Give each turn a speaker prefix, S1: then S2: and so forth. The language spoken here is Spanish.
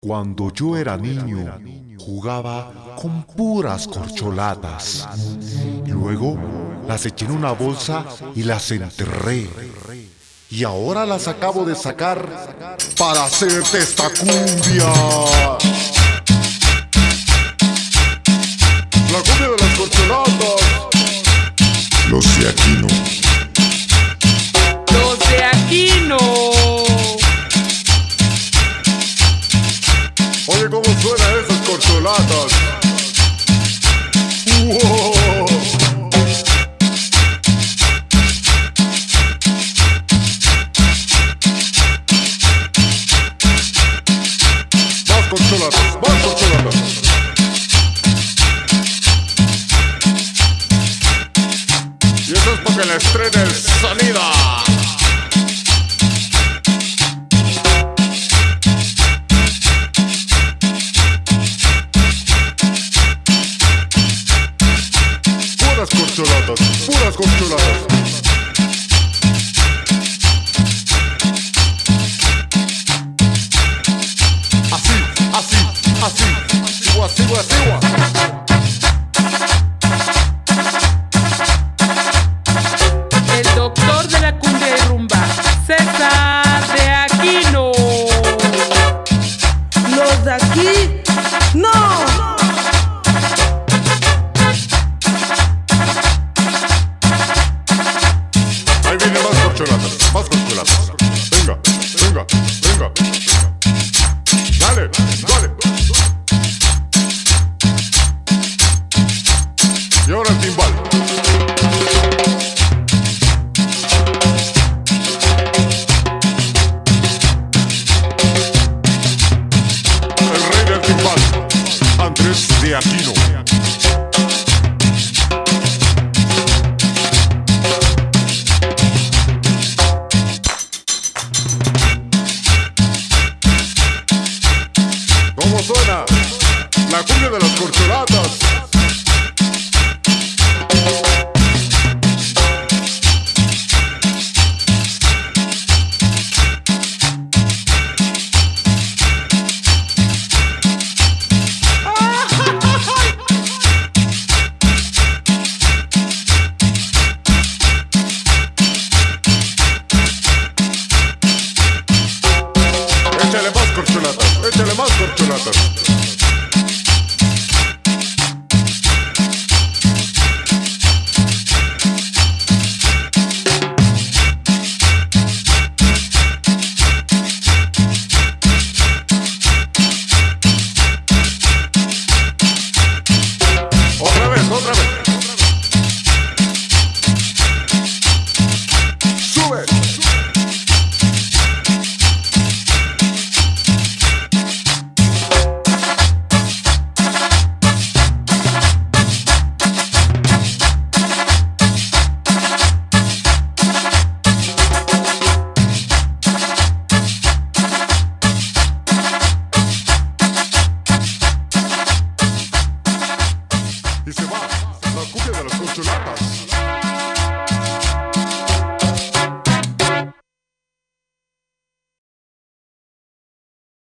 S1: Cuando yo era niño, jugaba con puras corcholatas. Luego las eché en una bolsa y las enterré. Y ahora las acabo de sacar para hacerte esta cumbia. Corcholatas? ¡Wow! Más corcholatas, más corcholatas. Y eso es porque le estrene el sonido.
S2: El doctor de la cumbia y rumba. César de Aquino.
S3: Los de aquí, no.
S1: Ahí viene más corcholatas, más corcholatas. Venga, venga, venga. De Aquino. ratas.